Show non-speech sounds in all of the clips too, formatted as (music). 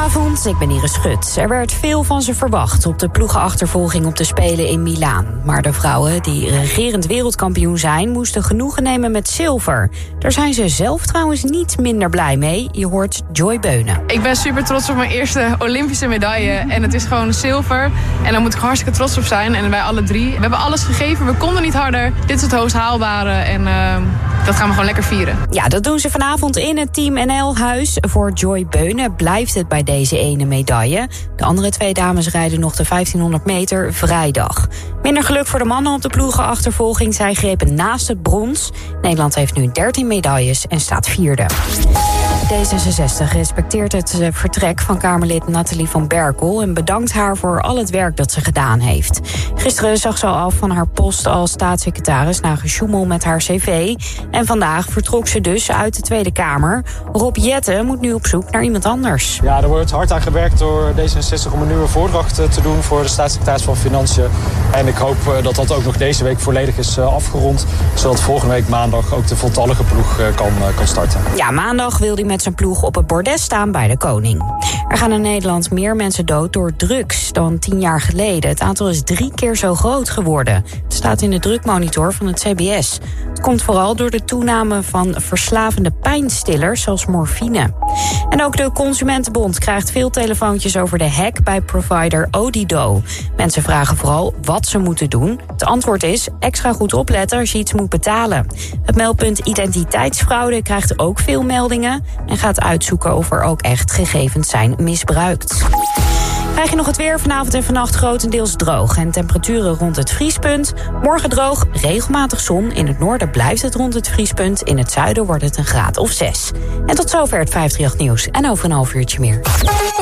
Goedenavond, ik ben Iris Schut. Er werd veel van ze verwacht op de ploegenachtervolging op de Spelen in Milaan. Maar de vrouwen, die regerend wereldkampioen zijn... moesten genoegen nemen met zilver. Daar zijn ze zelf trouwens niet minder blij mee. Je hoort Joy Beunen. Ik ben super trots op mijn eerste Olympische medaille. En het is gewoon zilver. En daar moet ik hartstikke trots op zijn. En wij alle drie. We hebben alles gegeven, we konden niet harder. Dit is het hoogst haalbare en uh, dat gaan we gewoon lekker vieren. Ja, dat doen ze vanavond in het Team NL-huis. Voor Joy Beunen blijft het bij deze ene medaille. De andere twee dames rijden nog de 1500 meter vrijdag. Minder geluk voor de mannen op de ploegenachtervolging. Zij grepen naast het brons. Nederland heeft nu 13 medailles en staat vierde. D66 respecteert het eh, vertrek van Kamerlid Nathalie van Berkel... en bedankt haar voor al het werk dat ze gedaan heeft. Gisteren zag ze al af van haar post als staatssecretaris... na gesjoemel met haar cv. En vandaag vertrok ze dus uit de Tweede Kamer. Rob Jetten moet nu op zoek naar iemand anders. Ja, er wordt hard aan gewerkt door D66 om een nieuwe voordracht eh, te doen... voor de staatssecretaris van Financiën. En ik hoop eh, dat dat ook nog deze week volledig is afgerond... zodat volgende week maandag ook de voltallige ploeg kan, kan starten. Ja, maandag wil hij met zijn ploeg op het bordes staan bij de koning. Er gaan in Nederland meer mensen dood door drugs dan tien jaar geleden. Het aantal is drie keer zo groot geworden. Het staat in de drugmonitor van het CBS. Het komt vooral door de toename van verslavende pijnstillers zoals morfine. En ook de Consumentenbond krijgt veel telefoontjes over de hack bij provider Odido. Mensen vragen vooral wat ze moeten doen. Het antwoord is extra goed opletten als je iets moet betalen. Het meldpunt identiteitsfraude krijgt ook veel meldingen en gaat uitzoeken of er ook echt gegevens zijn misbruikt. Krijg je nog het weer vanavond en vannacht grotendeels droog en temperaturen rond het vriespunt. Morgen droog, regelmatig zon. In het noorden blijft het rond het vriespunt. In het zuiden wordt het een graad of 6. En tot zover het 538 nieuws. En over een half uurtje meer.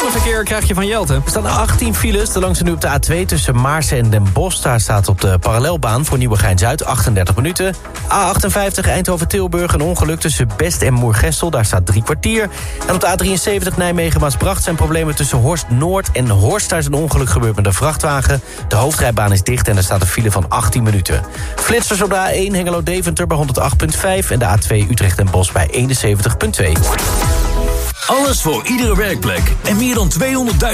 Wat verkeer krijg je van Jelte. Er staan 18 files. De langste nu op de A2 tussen Maarsen en Den Bosch. Daar staat op de parallelbaan voor Nieuwegein-Zuid 38 minuten. A58 Eindhoven-Tilburg een ongeluk tussen Best en Moergestel. Daar staat drie kwartier. En op de A73 Nijmegen-Maasbracht zijn problemen tussen Horst Noord en Horst. Is een ongeluk gebeurd met een vrachtwagen. De hoofdrijbaan is dicht en er staat een file van 18 minuten. Flitsers op de A1 Hengelo-Deventer bij 108.5... en de A2 Utrecht en Bos bij 71.2. Alles voor iedere werkplek. En meer dan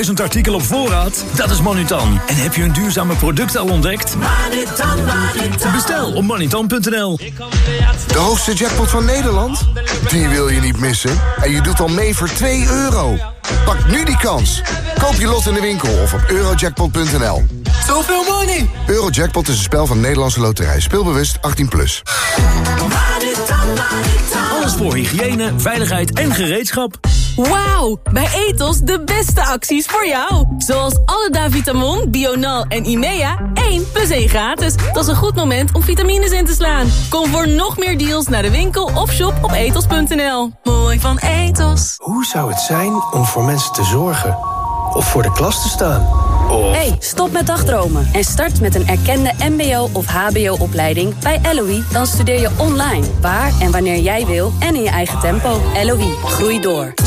200.000 artikelen op voorraad? Dat is Manutan. En heb je een duurzame product al ontdekt? Manutan, Manutan. Bestel op manutan.nl. De hoogste jackpot van Nederland? Die wil je niet missen. En je doet al mee voor 2 euro. Pak nu die kans. Koop je lot in de winkel of op eurojackpot.nl. Zoveel money! Eurojackpot is een spel van Nederlandse Loterij. Speelbewust 18+. Plus. Alles voor hygiëne, veiligheid en gereedschap. Wauw, bij Etos de beste acties voor jou. Zoals alle Davitamon, Bional en Imea, 1 plus 1 gratis. Dat is een goed moment om vitamines in te slaan. Kom voor nog meer deals naar de winkel of shop op etos.nl. Mooi van Etos. Hoe zou het zijn om voor mensen te zorgen? Of voor de klas te staan? Of... Hey, stop met dagdromen en start met een erkende mbo- of hbo-opleiding bij LOE. Dan studeer je online, waar en wanneer jij wil en in je eigen tempo. LOE, groei door. De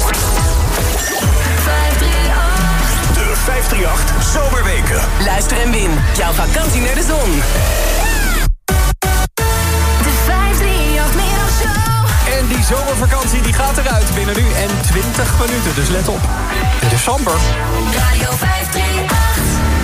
538 Zomerweken. Luister en win. Jouw vakantie naar de zon. Zomervakantie die gaat eruit binnen nu en 20 minuten. Dus let op. Dit is Samber. Radio 538.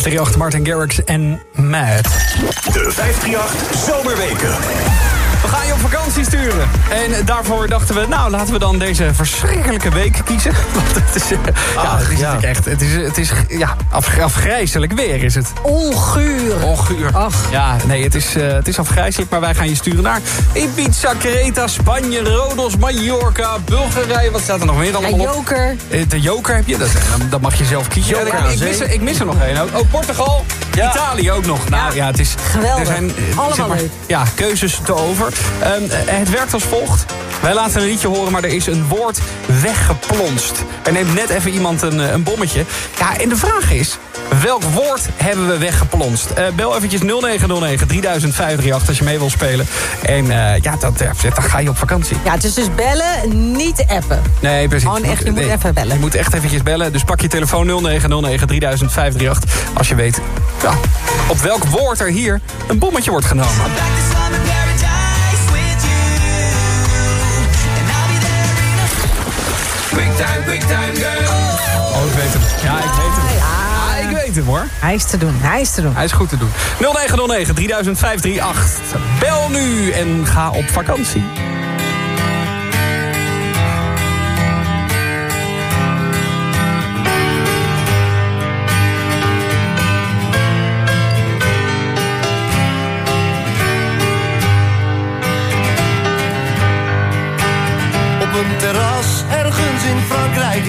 538, Martin Garrix en Matt. De 538 Zomerweken. We gaan je op vakantie sturen. En daarvoor dachten we, nou laten we dan deze verschrikkelijke week kiezen. (laughs) Want het is, eh, ja, het is natuurlijk echt, het is, het is ja, af, afgrijzelijk weer is het. Onguur. Onguur. Ja, nee, het is, eh, het is afgrijzelijk, maar wij gaan je sturen naar Ibiza, Creta, Spanje, Rodos, Mallorca, Bulgarije. Wat staat er nog meer allemaal Ja, op? Joker. Eh, De Joker heb je, dat, dan, dan mag je zelf kiezen. Joker ik, mis er, ik mis er nog één ook. Oh, Portugal, Italië ook nog. Nou ja, het is... Geweldig. Er zijn, eh, Allemaal zeg maar, leuk. Ja, keuzes te over. Ehm, eh, het werkt als volgt. Wij laten een liedje horen, maar er is een woord weggeplonst. Er neemt net even iemand een, eh, een bommetje. Ja, en de vraag is... Welk woord hebben we weggeplonst? Eh, bel eventjes 0909 3058 als je mee wil spelen. En eh, ja, dat, dan ga je op vakantie. Ja, het is dus bellen, niet appen. Nee, precies. Gewoon echt, je moet nee, even bellen. Je moet echt eventjes bellen. Dus pak je telefoon 0909 3058 als je weet ja, op welk woord er hier een bommetje wordt genomen. Quick time, quick time, girl. Oh, ik weet hem. Ja, ik weet hem. Ja, ik weet hem hoor. Hij is te doen, hij is te doen. Hij is goed te doen. 0909 3058. Bel nu en ga op vakantie.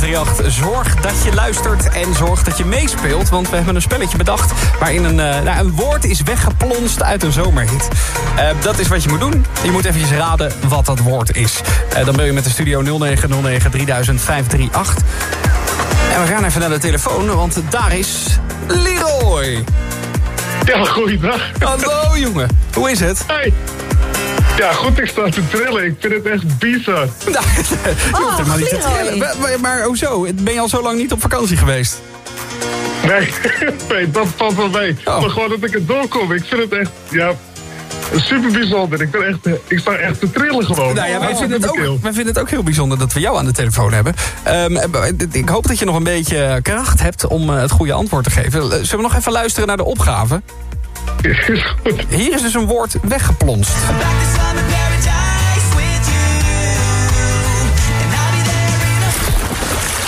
538. Zorg dat je luistert en zorg dat je meespeelt. Want we hebben een spelletje bedacht... waarin een, eh, nou, een woord is weggeplonst uit een zomerhit. Eh, dat is wat je moet doen. Je moet eventjes raden wat dat woord is. Eh, dan bel je met de studio 0909 3000 538. En we gaan even naar de telefoon, want daar is Leroy. Ja, goeiedag. Hallo jongen, hoe is het? Hey. Ja, goed, ik sta te trillen. Ik vind het echt bizar. (laughs) Je hoeft helemaal niet te trillen. Maar, maar, maar hoezo? Ben je al zo lang niet op vakantie geweest? Nee, (laughs) nee dat valt wel mee. Maar gewoon dat ik het doorkom. Ik vind het echt, ja, super bijzonder. Ik, ben echt, eh, ik sta echt te trillen gewoon. Nou ja, wij Oh, vinden, het ook, wij vinden het ook heel bijzonder dat we jou aan de telefoon hebben. Ehm, ik hoop dat je nog een beetje kracht hebt om eh, het goede antwoord te geven. Zullen we nog even luisteren naar de opgave? Hier is dus een woord weggeplonst.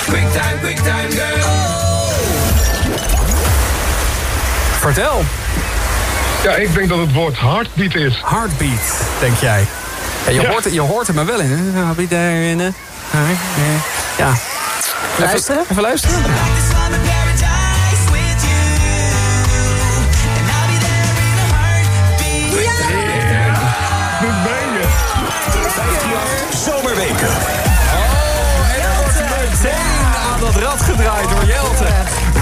Quick time, quick time, girl. Vertel. Ja, ik denk dat het woord heartbeat is. Heartbeat, denk jij. Ja, je, Ja. Hoort, je hoort er maar wel in. hè? I'll be there in a- Ja. Luisteren? Even, even luisteren. Oh, en er wordt meteen aan dat rad gedraaid door Jelte.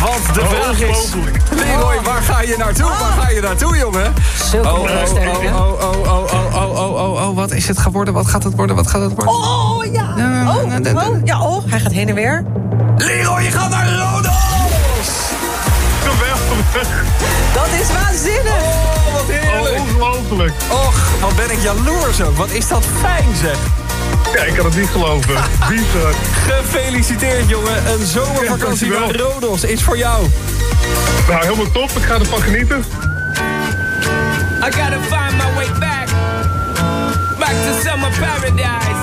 Want de vraag is... Leroy, waar ga je naartoe? Waar ga je naartoe, jongen? Oh, oh, belangstellingen. oh, oh, oh, oh, oh, oh, oh, oh, oh, wat is het geworden? Wat gaat het worden? Wat gaat het worden? Oh, ja. Oh, oh, ja, oh, hij gaat heen en weer. Leroy, je gaat naar Rodos! Geweldig. Dat is waanzinnig. Oh, wat heerlijk. Oh, ongelooflijk. Och, wat ben ik jaloers ook. Wat is dat fijn, zeg. Ja, ik kan het niet geloven. Bizar. Gefeliciteerd, jongen. Een zomervakantie Ja, naar. Rodos is voor jou. Nou, helemaal top. Ik ga ervan genieten. I gotta find my way back. Back to summer paradise.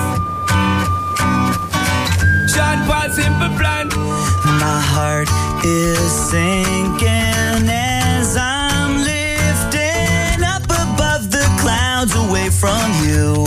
Sean Paul Simple Plan. My heart is sinking as I'm lifting up above the clouds away from you.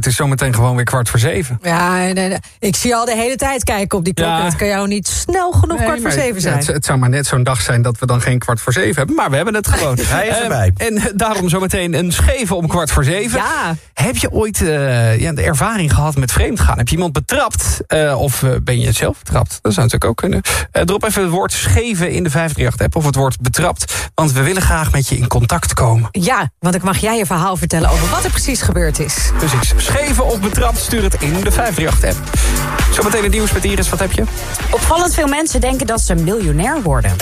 Het is zometeen gewoon weer kwart voor zeven. Ja, nee, nee. ik zie je al de hele tijd kijken op die klok. Ja. en Het kan jou niet snel genoeg Nee, kwart voor zeven ja, zijn. Het, het zou maar net zo'n dag zijn dat we dan geen kwart voor zeven hebben. Maar we hebben het (laughs) gewoon. Hij is Eh, erbij. En daarom zometeen een scheven om kwart voor zeven. Ja. Heb je ooit eh, ja, de ervaring gehad met vreemdgaan? Heb je iemand betrapt? Eh, of eh, ben je het zelf betrapt? Dat zou natuurlijk ook kunnen. Eh, drop even het woord scheven in de 538-app. Of het woord betrapt. Want we willen graag met je in contact komen. Ja, want ik mag jij je verhaal vertellen over wat er precies gebeurd is. Precies. Scheven of betrapt, stuur het in de 538-app. Zometeen het nieuws met Iris. Wat heb je? Opvallend veel mensen denken dat ze miljonair worden.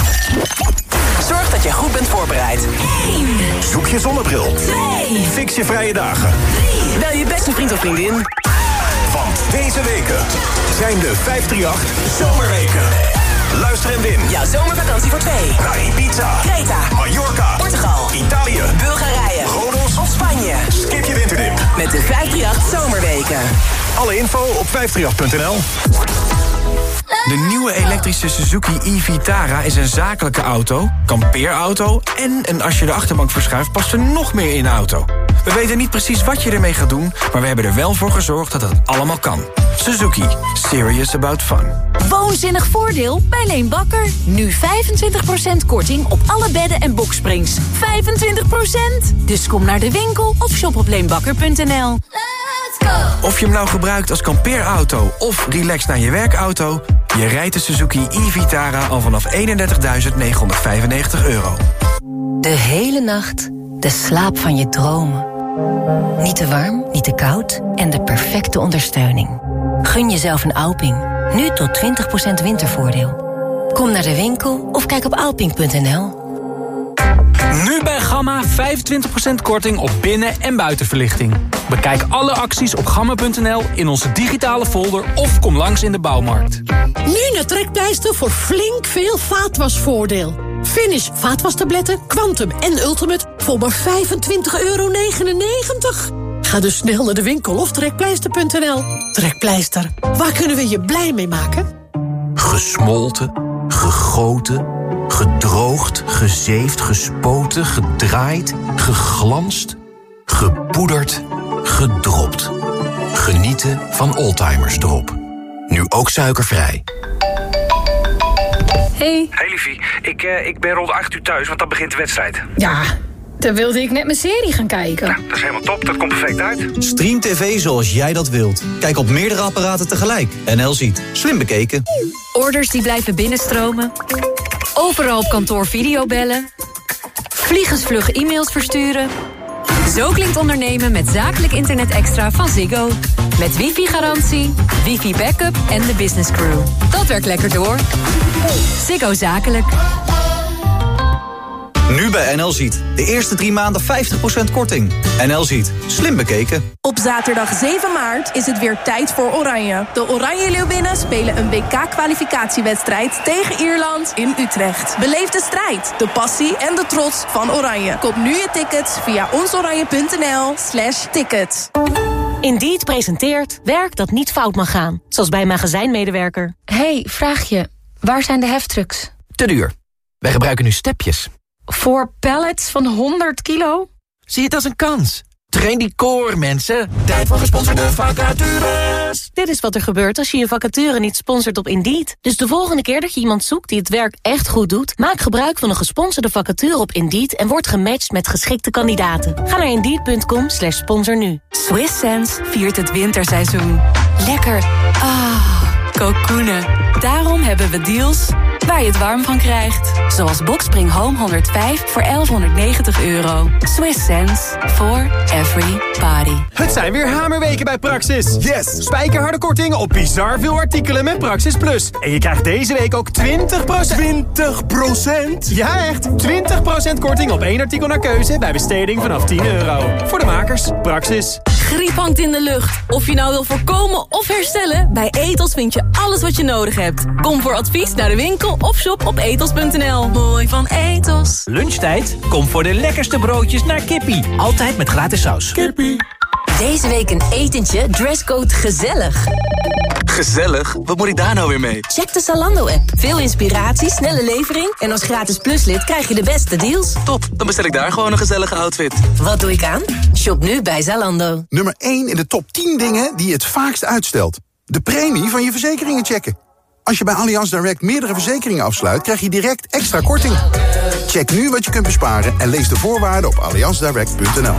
Zorg dat je goed bent voorbereid. Zoek je zonnebril. Fix je vrije dagen. Bel je beste vriend of vriendin. Want deze weken zijn de 538 Zomerweken. Luister en win. Jouw zomervakantie voor twee. Naar Ibiza, Creta, Mallorca, Portugal, Italië, Bulgarije, Of Spanje. Skip je winterdip. Met de 538 Zomerweken. Alle info op 538.nl. De nieuwe elektrische Suzuki e-Vitara is een zakelijke auto, kampeerauto... en een als je de achterbank verschuift past er nog meer in de auto. We weten niet precies wat je ermee gaat doen... maar we hebben er wel voor gezorgd dat het allemaal kan. Suzuki. Serious about fun. Woonzinnig voordeel bij Leen Bakker. Nu 25% korting op alle bedden en boksprings. 25%! Dus kom naar de winkel of shop op leenbakker.nl. Of je hem nou gebruikt als kampeerauto of relax naar je werkauto... je rijdt de Suzuki e-Vitara al vanaf 31.995 euro. De hele nacht de slaap van je dromen. Niet te warm, niet te koud en de perfecte ondersteuning. Gun jezelf een Alping. Nu tot 20% wintervoordeel. Kom naar de winkel of kijk op alping.nl. Nu Gamma 25% korting op binnen- en buitenverlichting. Bekijk alle acties op gamma.nl in onze digitale folder of kom langs in de bouwmarkt. Nu naar Trekpleister voor flink veel vaatwasvoordeel. Finish vaatwastabletten, Quantum en Ultimate voor maar 25,99 euro. Ga dus snel naar de winkel of trekpleister.nl. Trekpleister, waar kunnen we je blij mee maken? Gesmolten, gegoten, gedroogd, gezeefd, gespoten, gedraaid, geglanst, gepoederd, gedropt. Genieten van Oldtimers Drop. Nu ook suikervrij. Hey. Hey liefie, ik, eh, ik ben rond 8 uur thuis, want dan begint de wedstrijd. Ja, dan wilde ik net mijn serie gaan kijken. Dat is helemaal top, dat komt perfect uit. Stream TV zoals jij dat wilt. Kijk op meerdere apparaten tegelijk. NL ziet. Slim bekeken. Orders die blijven binnenstromen. Overal op kantoor videobellen. Vliegensvlug e-mails versturen. Zo klinkt ondernemen met zakelijk internet extra van Ziggo. Met wifi-garantie, wifi-backup en de business crew. Dat werkt lekker door. Ziggo Zakelijk. Nu bij NL ziet. De eerste drie maanden 50% korting. NL ziet. Slim bekeken. Op zaterdag 7 maart is het weer tijd voor Oranje. De Oranje Leeuwinnen spelen een WK-kwalificatiewedstrijd tegen Ierland in Utrecht. Beleef de strijd, de passie en de trots van Oranje. Koop nu je tickets via onsoranje.nl slash tickets. Indeed presenteert werk dat niet fout mag gaan. Zoals bij een magazijnmedewerker. hey, vraag je. Waar zijn de heftrucks? Te duur. Wij gebruiken nu stepjes. Voor pallets van 100 kilo? Zie het als een kans. Train die koor, mensen. Tijd voor gesponsorde vacatures. Dit is wat er gebeurt als je je vacature niet sponsort op Indeed. Dus de volgende keer dat je iemand zoekt die het werk echt goed doet... maak gebruik van een gesponsorde vacature op Indeed... en word gematcht met geschikte kandidaten. Ga naar Indeed.com slash sponsor nu. Swiss Sense viert het winterseizoen. Lekker. Ah, kokoenen. Daarom hebben we deals waar je het warm van krijgt. Zoals Boxspring Home 105 voor 1190 euro. Swiss sense for every body. Het zijn weer hamerweken bij Praxis. Yes! Spijkerharde korting op bizar veel artikelen met Praxis Plus. En je krijgt deze week ook 20%... 20%? Ja, echt! 20% korting op één artikel naar keuze bij besteding vanaf 10 euro. Voor de makers, Praxis. Griep hangt in de lucht. Of je nou wil voorkomen of herstellen... bij Etos vind je alles wat je nodig hebt. Kom voor advies naar de winkel of shop op etos.nl. Mooi van Etos. Lunchtijd? Kom voor de lekkerste broodjes naar Kippie. Altijd met gratis saus. Kippie. Deze week een etentje, dresscode gezellig. Gezellig? Wat moet ik daar nou weer mee? Check de Zalando-app. Veel inspiratie, snelle levering... en als gratis pluslid krijg je de beste deals. Top, dan bestel ik daar gewoon een gezellige outfit. Wat doe ik aan? Shop nu bij Zalando. Nummer 1 in de top 10 dingen die je het vaakst uitstelt. De premie van je verzekeringen checken. Als je bij Allianz Direct meerdere verzekeringen afsluit... krijg je direct extra korting. Check nu wat je kunt besparen en lees de voorwaarden op allianzdirect.nl.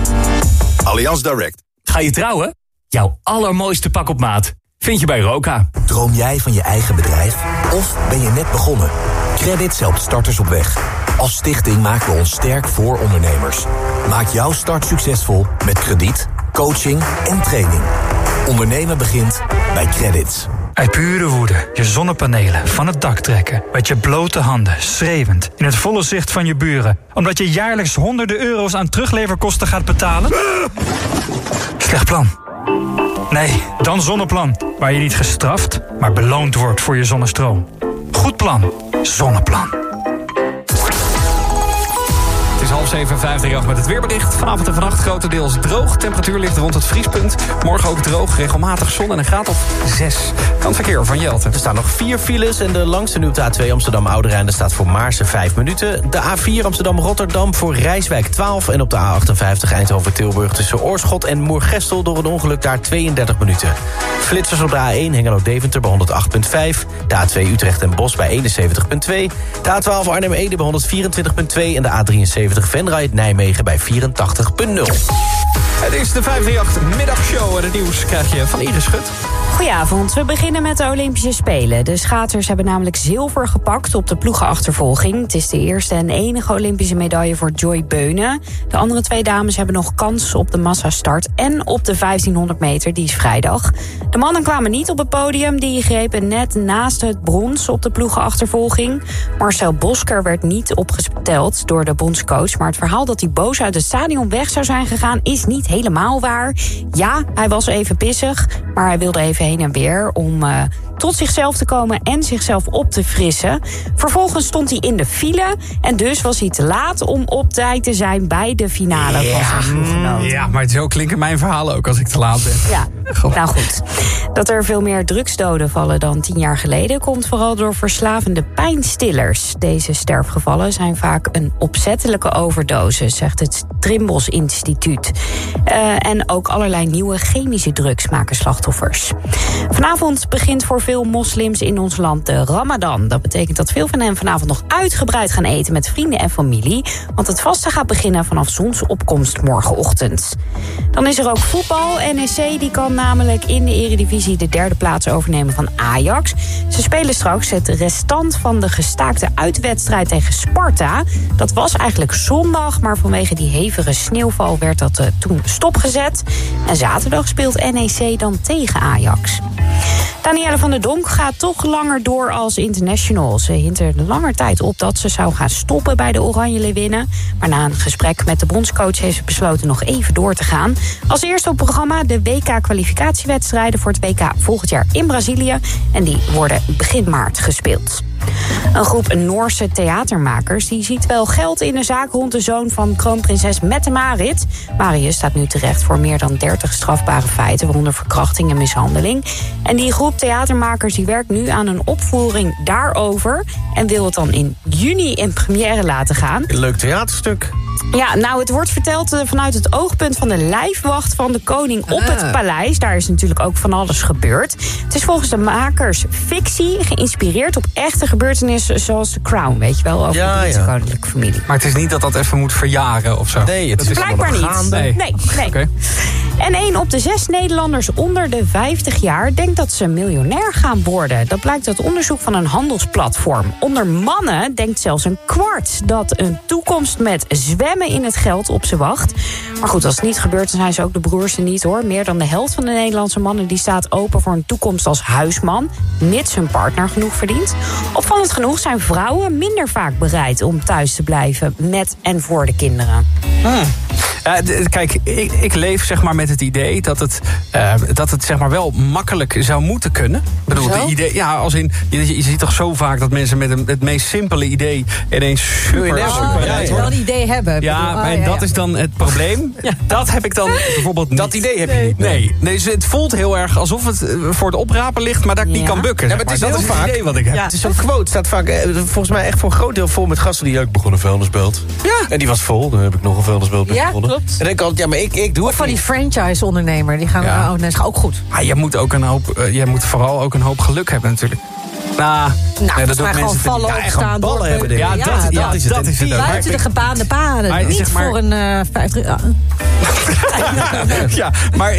Allianz Direct. Ga je trouwen? Jouw allermooiste pak op maat vind je bij Roka. Droom jij van je eigen bedrijf? Of ben je net begonnen? Credits helpt starters op weg. Als stichting maken we ons sterk voor ondernemers. Maak jouw start succesvol met krediet, coaching en training. Ondernemen begint bij Credits. Uit pure woede je zonnepanelen van het dak trekken. Met je blote handen, schreeuwend, in het volle zicht van je buren. Omdat je jaarlijks honderden euro's aan terugleverkosten gaat betalen? Slecht plan. Nee, dan Zonneplan. Waar je niet gestraft, maar beloond wordt voor je zonnestroom. Goed plan. Zonneplan. Half zeven, vijf, drie, acht met het weerbericht. Vanavond en vannacht grotendeels droog. Temperatuur ligt rond het vriespunt. Morgen ook droog, regelmatig zon en een graad of zes. Kan verkeer van Jelte. Er staan nog vier files en de langste nu op de A2 Amsterdam-Oude Rijn... staat voor Maarsen 5 minuten. De A4 Amsterdam-Rotterdam voor Rijswijk 12... en op de A58 Eindhoven-Tilburg tussen Oorschot en Moergestel... door een ongeluk daar 32 minuten. Flitsers op de A1 Hengelo-Deventer bij 108.5. De A2 Utrecht en Bos bij 71.2. De A12 Arnhem-Ede bij 124.2 en de A73 Venray Nijmegen bij 84.0. Het is de 538 middagshow en het nieuws krijg je van Iris Schut. Goedenavond, we beginnen met de Olympische Spelen. De schaatsers hebben namelijk zilver gepakt op de ploegenachtervolging. Het is de eerste en enige Olympische medaille voor Joy Beunen. De andere twee dames hebben nog kans op de massastart... en op de 1500 meter, die is vrijdag. De mannen kwamen niet op het podium. Die grepen net naast het brons op de ploegenachtervolging. Marcel Bosker werd niet opgesteld door de bondscoach... maar het verhaal dat hij boos uit het stadion weg zou zijn gegaan... is niet helemaal waar. Ja, hij was even pissig, maar hij wilde even heen en weer... om uh, tot zichzelf te komen en zichzelf op te frissen. Vervolgens stond hij in de file en dus was hij te laat... om op tijd te zijn bij de finale ja, van zijn ploeggenoot. Ja, maar zo klinken mijn verhalen ook als ik te laat ben. Ja, nou goed. Dat er veel meer drugsdoden vallen dan tien jaar geleden... komt vooral door verslavende pijnstillers. Deze sterfgevallen zijn vaak een opzettelijke overdose... zegt het Trimbos Instituut. Uh, en ook allerlei nieuwe chemische drugs maken slachtoffers. Vanavond begint voor veel moslims in ons land de Ramadan. Dat betekent dat veel van hen vanavond nog uitgebreid gaan eten... met vrienden en familie. Want het vasten gaat beginnen vanaf zonsopkomst morgenochtend. Dan is er ook voetbal. NEC die kan namelijk in de eredivisie de derde plaats overnemen van Ajax. Ze spelen straks het restant van de gestaakte uitwedstrijd tegen Sparta. Dat was eigenlijk zondag, maar vanwege die hevige sneeuwval werd dat uh, toen stopgezet. En zaterdag speelt NEC dan tegen Ajax. Danielle van der Donk gaat toch langer door als international. Ze hint er langer tijd op dat ze zou gaan stoppen bij de Oranje Leeuwinnen. Maar na een gesprek met de bondscoach heeft ze besloten nog even door te gaan. Als eerste op programma de WK-kwalificatiewedstrijden voor het WK volgend jaar in Brazilië. En die worden begin maart gespeeld. Een groep Noorse theatermakers die ziet wel geld in de zaak rond de zoon van kroonprinses Mette-Marit. Marius staat nu terecht voor meer dan 30 strafbare feiten, waaronder verkrachting en mishandeling. En die groep theatermakers die werkt nu aan een opvoering daarover en wil het dan in juni in première laten gaan. Leuk theaterstuk. Ja, nou, het wordt verteld eh, vanuit het oogpunt van de lijfwacht van de koning op Ah. het paleis. Daar is natuurlijk ook van alles gebeurd. Het is volgens de makers fictie, geïnspireerd op echte gebeurtenissen zoals The Crown, weet je wel, over Ja, de ja. koninklijke familie. Maar het is niet dat dat even moet verjaren of zo. Nee, het Dat is Blijkbaar niet. Nee. Nee, nee. Oké. En één op de zes Nederlanders onder de 50 jaar denkt dat ze miljonair gaan worden. Dat blijkt uit onderzoek van een handelsplatform. Onder mannen denkt zelfs een kwart dat een toekomst met zwemmen in het geld op ze wacht. Maar goed, als het niet gebeurt, dan zijn ze ook de broers er niet hoor. Meer dan de helft van de Nederlandse mannen die staat open voor een toekomst als huisman, mits hun partner genoeg verdient. Opvallend genoeg zijn vrouwen minder vaak bereid om thuis te blijven met en voor de kinderen. Ja, d- kijk, ik, ik leef zeg maar met het idee dat het, eh, dat het zeg maar wel makkelijk zou moeten kunnen. Ik bedoel, de idee, ja, als in, je, je ziet toch zo vaak dat mensen met een, het meest simpele idee ineens super, Oh, super je wel een idee hebben. Ja, bedoel, ah, en ja, dat ja. is dan het probleem. (laughs) Dat heb ik dan bijvoorbeeld niet. Dat idee heb je niet, Nee, nee. nee. dus het voelt heel erg alsof het eh, voor het oprapen ligt, maar dat ik niet kan bukken. Ja, maar het is dat is vaak. het idee wat ik heb. Het is zo'n quote, staat vaak eh, volgens mij echt voor een groot deel vol met gasten die ja, ik begon een vuilnisbelt. Ja. En die was vol, dan heb ik nog een vuilnisbelt Ja, begonnen. Klopt. En dan ja, maar ik, ik doe Of het van die franchise-ondernemer. Die gaan, Ja. oh, nee, dat ook goed. Ah, je moet ook een hoop, eh, je moet vooral ook een hoop geluk hebben natuurlijk. Nou, nee, volgens mij gewoon mensen vallen, te- Ja, opstaan, ballen door- hebben. Ja, Ja, dat- dat, ja, dat is het. dat is het. Maar- Buiten de gebaande paden. Maar Niet zeg maar- voor een eh 50... ja. (laughs) ja, maar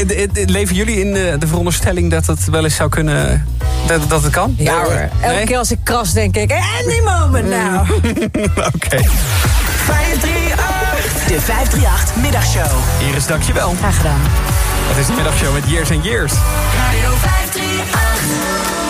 leven jullie in de, de veronderstelling dat het wel eens zou kunnen... Dat, dat het kan? Ja hoor, elke Nee? keer als ik kras denk ik... Any moment now. (laughs) Oké. 538. De 538 Middagshow. Iris, dankjewel. Graag gedaan. Het is de middagshow met Years and Years. Radio 538.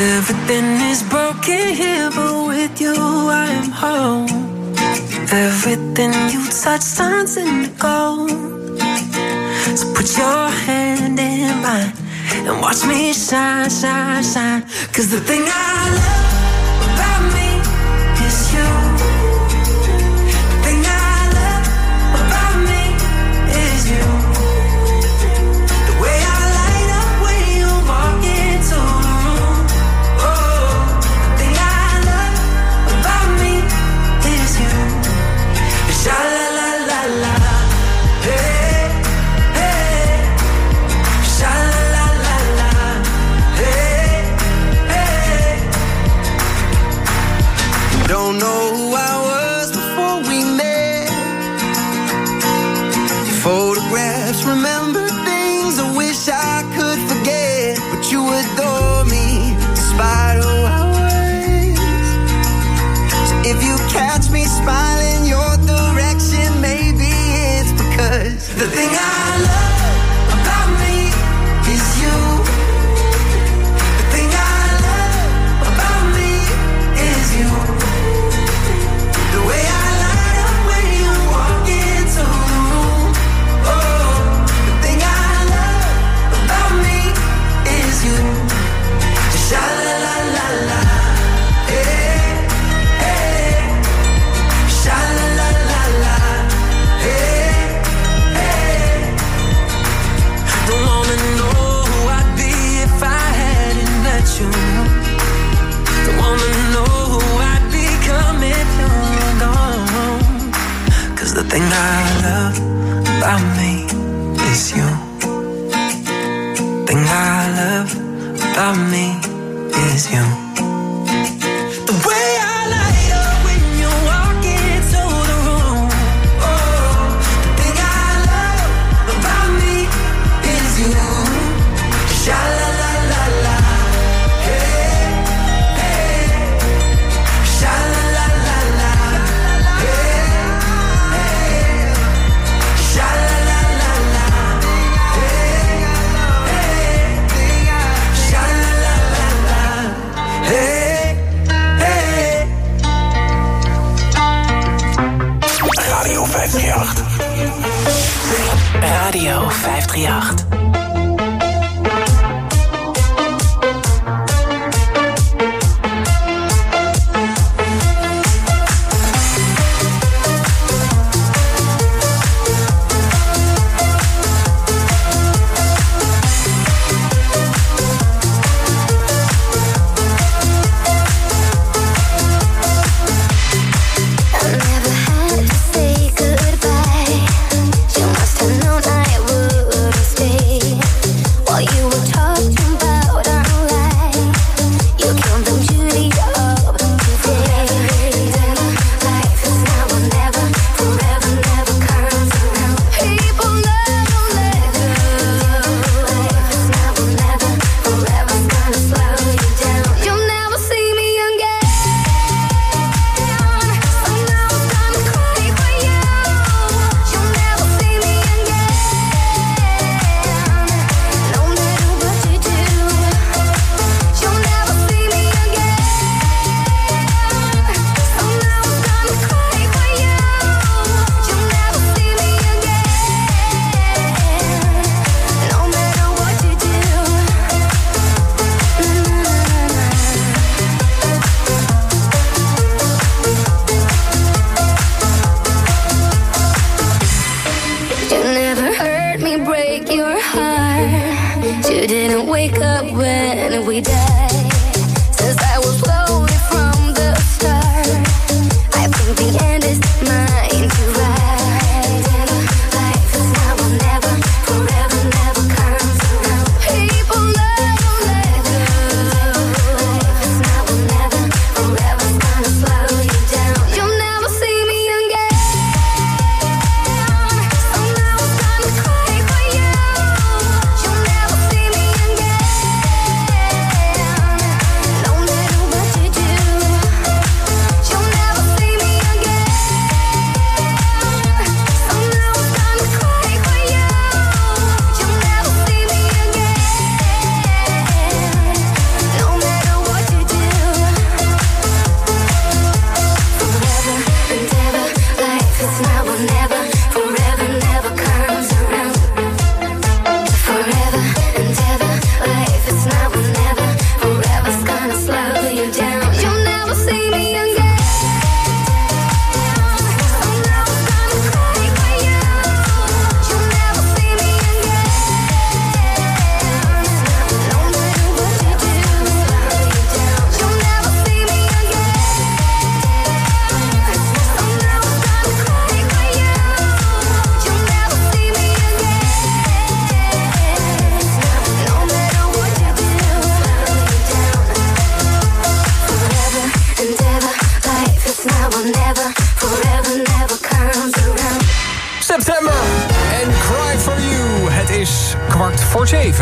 Everything is broken here, but with you I am home. Everything you touch turns into gold. So put your hand in mine and watch me shine, shine, shine. Cause the thing I love. love about me is you. Thing I love about me is you. Radio 538.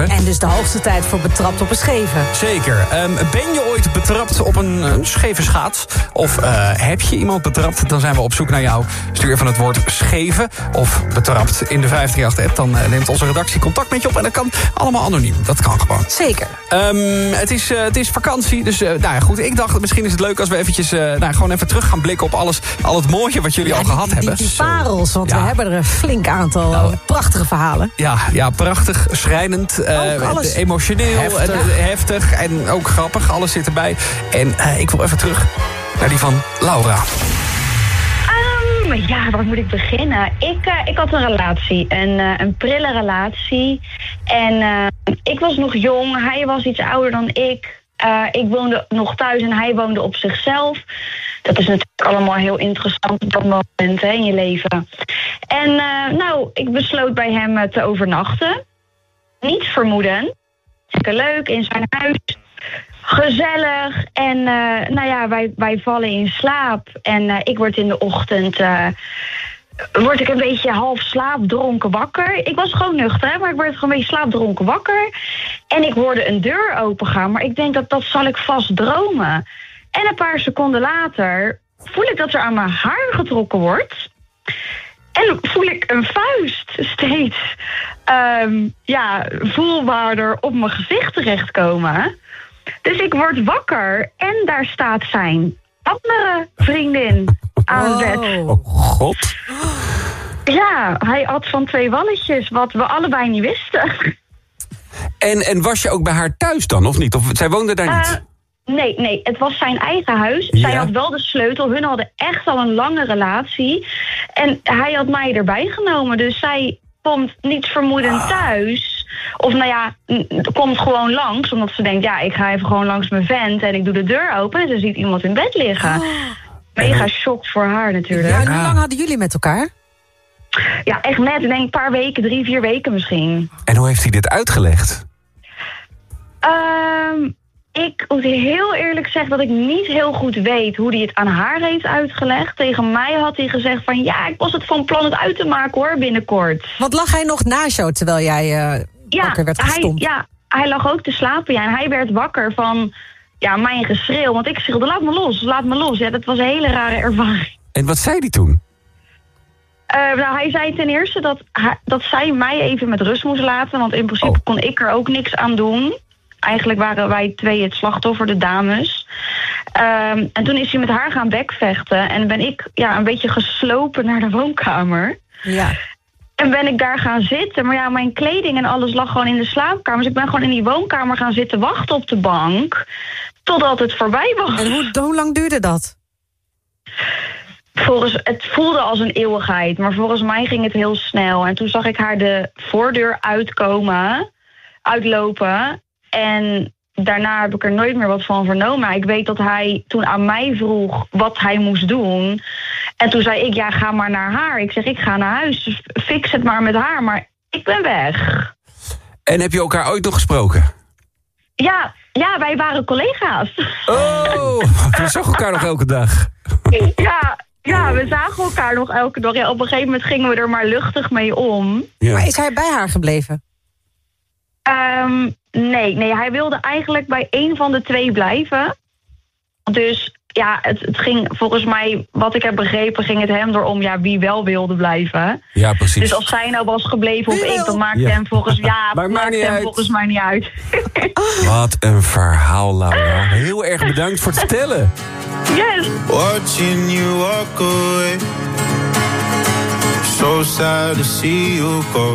En dus de hoogste tijd voor betrapt op een scheve. Zeker. Ehm, ben je ooit betrapt op een, scheve schaats? Of eh, heb je iemand betrapt? Dan zijn we op zoek naar jou. Stuur even het woord scheven of betrapt in de 538-app. Dan eh, neemt onze redactie contact met je op. En dat kan allemaal anoniem. Dat kan gewoon. Zeker. Ehm, het, is, eh, het is vakantie, dus nou ja, goed. Ik dacht, misschien is het leuk als we eventjes, nou, gewoon even terug gaan blikken... op alles, al het mooie wat jullie al gehad Die, hebben. die parels, want Ja. we hebben er een flink aantal Nou, prachtige verhalen. Ja, ja, prachtig, schrijnend, alles. emotioneel, Heftig. eh, heftig en ook grappig. Alles zit erbij. En eh, ik wil even terug naar die van Laura. Ehm, ja, waar moet ik beginnen? Ik, eh, ik had een relatie, een, eh, een prille relatie. En eh, ik was nog jong, hij was iets ouder dan ik. Eh, ik woonde nog thuis en hij woonde op zichzelf. Dat is natuurlijk allemaal heel interessant op dat moment hè, in je leven. En eh, nou, ik besloot bij hem eh, te overnachten. Niet vermoeden. Hartstikke leuk in zijn huis. Gezellig. En eh, nou ja, wij, wij vallen in slaap. En eh, ik word in de ochtend. eh, word ik een beetje half slaapdronken wakker. Ik was gewoon nuchter, maar ik werd gewoon een beetje slaapdronken wakker. En ik hoorde een deur opengaan. Maar ik denk dat dat zal ik vast dromen. En een paar seconden later voel ik dat er aan mijn haar getrokken wordt. En voel ik een vuist steeds ehm, ja, voelbaarder op mijn gezicht terechtkomen. Dus ik word wakker en daar staat zijn andere vriendin aan het bed. Oh god. Ja, hij had van twee walletjes, wat we allebei niet wisten. En, en was je ook bij haar thuis dan, of niet? Of zij woonde daar niet? Eh, nee, nee, het was zijn eigen huis. Ja. Zij had wel de sleutel. Hun hadden echt al een lange relatie. En hij had mij erbij genomen. Dus zij komt niet vermoedend thuis. Of nou ja, komt gewoon langs. Omdat ze denkt, ja, ik ga even gewoon langs mijn vent. En ik doe de deur open en ze ziet iemand in bed liggen. Mega shock voor haar natuurlijk. Ja, en hoe lang hadden jullie met elkaar? Ja, echt net. Ik denk een paar weken, drie, vier weken misschien. En hoe heeft hij dit uitgelegd? Ehm, ik moet heel eerlijk zeggen dat ik niet heel goed weet hoe hij het aan haar heeft uitgelegd. Tegen mij had hij gezegd van ja, ik was het van plan het uit te maken hoor binnenkort. Want lag hij nog naast jou terwijl jij eh, wakker werd hij, gestompt? ja, hij lag ook te slapen ja, en hij werd wakker van ja, mijn geschreeuw. Want ik schreeuwde laat me los, laat me los. Ja, dat was een hele rare ervaring. En wat zei hij toen? Eh, nou, hij zei ten eerste dat, hij- dat zij mij even met rust moest laten. Want in principe kon ik er ook niks aan doen. Eigenlijk waren wij twee het slachtoffer, de dames. Ehm, en toen is hij met haar gaan bekvechten. En ben ik ja, een beetje geslopen naar de woonkamer. Ja. En ben ik daar gaan zitten. Maar ja, mijn kleding en alles lag gewoon in de slaapkamer. Dus ik ben gewoon in die woonkamer gaan zitten wachten op de bank. Totdat het voorbij was. En hoe, hoe lang duurde dat? Volgens, het voelde als een eeuwigheid, maar volgens mij ging het heel snel. En toen zag ik haar de voordeur uitkomen, uitlopen. En daarna heb ik er nooit meer wat van vernomen. Ik weet dat hij toen aan mij vroeg wat hij moest doen. En toen zei ik, ja, ga maar naar haar. Ik zeg, ik ga naar huis, dus fix het maar met haar. Maar ik ben weg. En heb je elkaar ooit nog gesproken? Ja, ja wij waren collega's. Oh, (laughs) we zagen elkaar nog elke dag. Ja, ja, we zagen elkaar nog elke dag. Ja, op een gegeven moment gingen we er maar luchtig mee om. Maar is hij bij haar gebleven? Ehm, nee, nee, hij wilde eigenlijk bij één van de twee blijven. Dus ja, het, het ging volgens mij, wat ik heb begrepen, ging het hem erom ja, wie wel wilde blijven. Ja, precies. Dus als zij nou was gebleven of ik, dan maakte Ja. hem volgens, ja, (laughs) Maakt maar maakte niet hem uit. volgens mij niet uit. (laughs) Wat een verhaal, Laura. Heel erg bedankt voor het vertellen. Yes. Watching you walk away. So sad to see you go.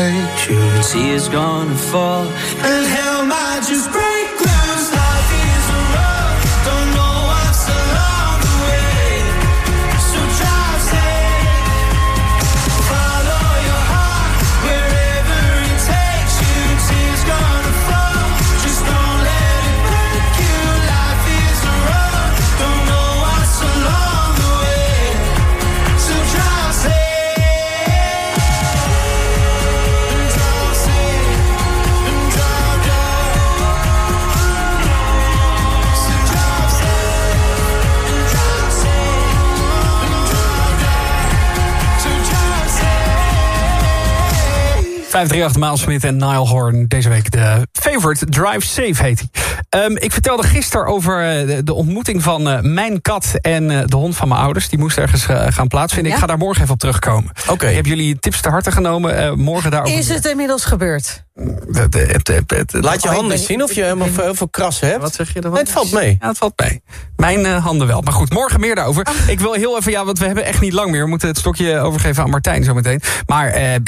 Takes you. Tears gonna fall, 538 Maalsmit en Nile Horn. Deze week de favorite Drive Safe heet hij. Ehm, ik vertelde gisteren over eh, de, de ontmoeting van eh, mijn kat en eh, de hond van mijn ouders. Die moest ergens gaan plaatsvinden. Ik ga daar morgen even op terugkomen. Oké. Ik heb jullie tips te harte genomen. Eh, morgen daarover. Is het inmiddels gebeurd? Het- het- het- het- Laat je Oh, handen zien of je helemaal heel veel krassen hebt. Wat zeg je dan? Nee, het valt mee. Ja, het valt mee. Mijn eh, handen wel. Maar goed, morgen meer daarover. Ik wil heel even, ja, want we hebben echt niet lang meer. We moeten het stokje overgeven aan Martijn zometeen. Maar eh, (laughs)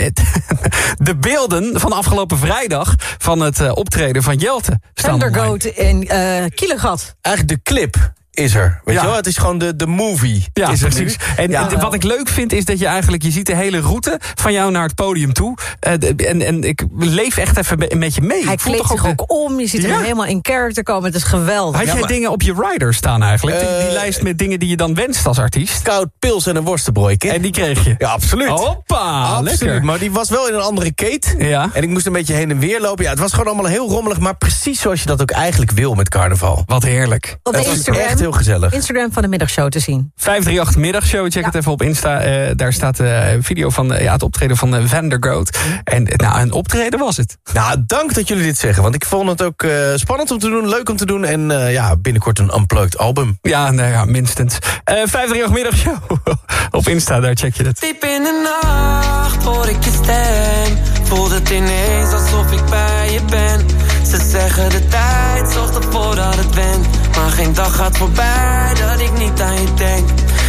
de beelden van afgelopen vrijdag van het eh, optreden van Jelte staan. Thundergoat in eh Kielegat. Eigenlijk de clip is er. Weet Ja. je wel? Het is gewoon de, de movie. Ja, is er precies. En Ja. en wat ik leuk vind is dat je eigenlijk... je ziet de hele route van jou naar het podium toe. Eh, en, en ik leef echt even met je mee. Hij Ik voel kleedt toch zich ook om. Je ziet Ja. hem helemaal in character komen. Het is geweldig. Had jij dingen op je rider staan eigenlijk? Die- die Eh, lijst met dingen die je dan wenst als artiest? Koud pils en een worstenbroodje. En die kreeg je? Ja, absoluut. Hoppa, Absoluut, lekker. maar die was wel in een andere keet. Ja. En ik moest een beetje heen en weer lopen. Ja, het was gewoon allemaal heel rommelig, maar precies zoals je dat ook eigenlijk wil met carnaval. Wat heerlijk. Op Instagram, echt heel gezellig. Instagram van de middagshow te zien. 538 middagshow, check het even op Insta. Eh, daar staat een video van eh, ja, het optreden van uh, Van der Goat. En eh, nou, een optreden was het. Nou, dank dat jullie dit zeggen. Want ik vond het ook eh, spannend om te doen, leuk om te doen. En eh, ja, binnenkort een unplugged album. Ja, nou ja, minstens. Eh 538 middagshow (laughs) op Insta, daar check je het. Diep in de nacht hoor ik je stem. Voelt het ineens alsof ik bij je ben. Ze zeggen de tijd zorgt ervoor dat het went. Maar geen dag gaat voorbij dat ik niet aan je denk.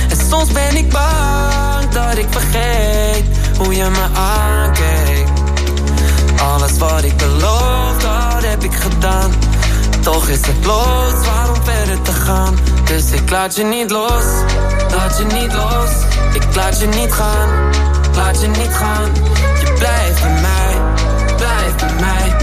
En soms ben ik bang dat ik vergeet hoe je me aankeek. Alles wat ik beloof, dat heb ik gedaan. Toch is het los, waarom verder te gaan? Dus ik laat je niet los, laat je niet los. Ik laat je niet gaan, laat je niet gaan. Je blijft bij mij, blijf bij mij.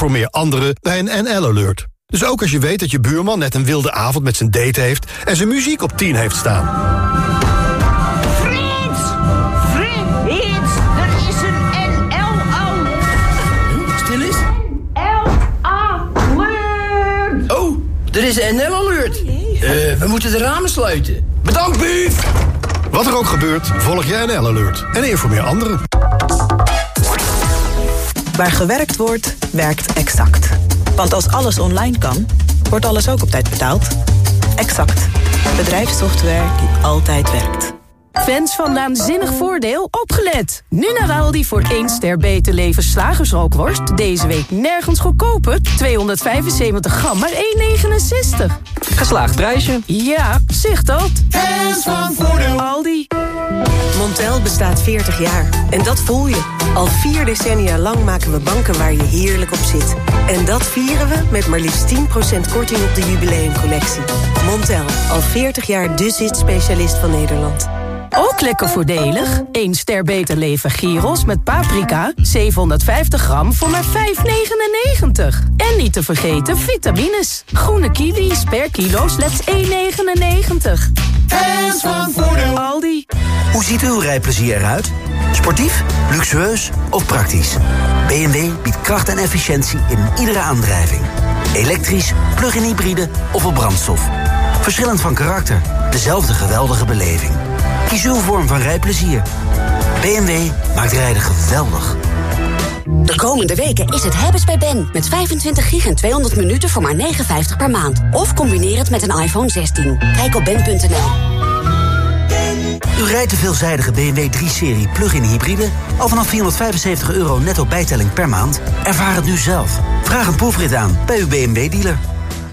Informeer anderen bij een NL-alert. Dus ook als je weet dat je buurman net een wilde avond met zijn date heeft... en zijn muziek op 10 heeft staan. Frits! Frits! Er is een NL-al. Stil eens. L-A-word. Oh, er is een NL-alert. Eh, we moeten de ramen sluiten. Bedankt, Bief! Wat er ook gebeurt, volg je NL-alert. En informeer anderen. Waar gewerkt wordt, werkt Exact. Want als alles online kan, wordt alles ook op tijd betaald. Exact. Bedrijfssoftware die altijd werkt. Fans van Naanzinnig Voordeel, opgelet! Nu naar Aldi voor 1 ster beter leven slagersrookworst. Deze week nergens goedkoper. 275 gram, maar 1,69. Geslaagd prijsje. Ja, zicht dat. Fans van Voordeel. Aldi. Montel bestaat 40 jaar. En dat voel je. Al vier decennia lang maken we banken waar je heerlijk op zit. En dat vieren we met maar liefst 10% korting op de jubileumcollectie. Montel, al 40 jaar de zit-specialist van Nederland. Ook lekker voordelig. 1 ster beter leven gyros met paprika. 750 gram voor maar 5,99. En niet te vergeten vitamines. Groene kiwis per kilo slechts 1,99. Fans van Voordeel. Aldi. Hoe ziet uw rijplezier eruit? Sportief, luxueus of praktisch? BMW biedt kracht en efficiëntie in iedere aandrijving. Elektrisch, plug-in hybride of op brandstof. Verschillend van karakter, dezelfde geweldige beleving. Kies uw vorm van rijplezier. BMW maakt rijden geweldig. De komende weken is het hebben's bij Ben. Met 25 gig en 200 minuten voor maar 59 per maand. Of combineer het met een iPhone 16. Kijk op ben.nl. U rijdt de veelzijdige BMW 3-serie plug-in hybride... al vanaf 475 euro netto bijtelling per maand? Ervaar het nu zelf. Vraag een proefrit aan bij uw BMW-dealer.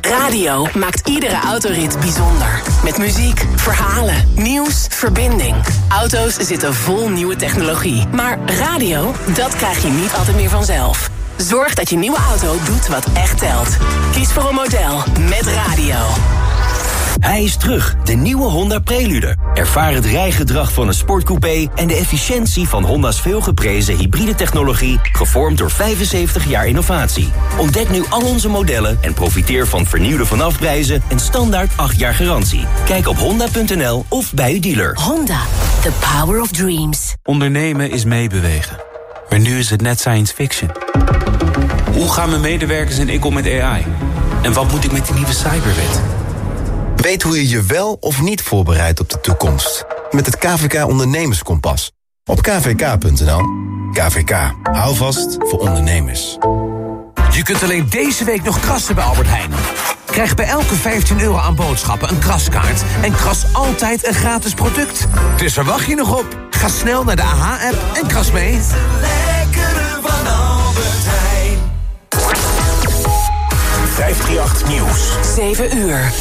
Radio maakt iedere autorit bijzonder. Met muziek, verhalen, nieuws, verbinding. Auto's zitten vol nieuwe technologie. Maar radio, dat krijg je niet altijd meer vanzelf. Zorg dat je nieuwe auto doet wat echt telt. Kies voor een model met radio. Hij is terug, de nieuwe Honda Prelude. Ervaar het rijgedrag van een sportcoupé en de efficiëntie van Honda's veelgeprezen hybride technologie, gevormd door 75 jaar innovatie. Ontdek nu al onze modellen en profiteer van vernieuwde vanafprijzen en standaard 8 jaar garantie. Kijk op honda.nl of bij uw dealer. Honda, the power of dreams. Ondernemen is meebewegen. Maar nu is het net science fiction. Hoe gaan mijn medewerkers en ik om met AI? En wat moet ik met die nieuwe cyberwet? Weet hoe je je wel of niet voorbereidt op de toekomst. Met het KVK Ondernemerskompas. Op kvk.nl. KVK. Hou vast voor ondernemers. Je kunt alleen deze week nog krassen bij Albert Heijn. Krijg bij elke 15 euro aan boodschappen een kraskaart... en kras altijd een gratis product. Dus waar wacht je nog op? Ga snel naar de AH-app en kras mee. Lekkere van Albert Heijn. 538 Nieuws. 7 uur.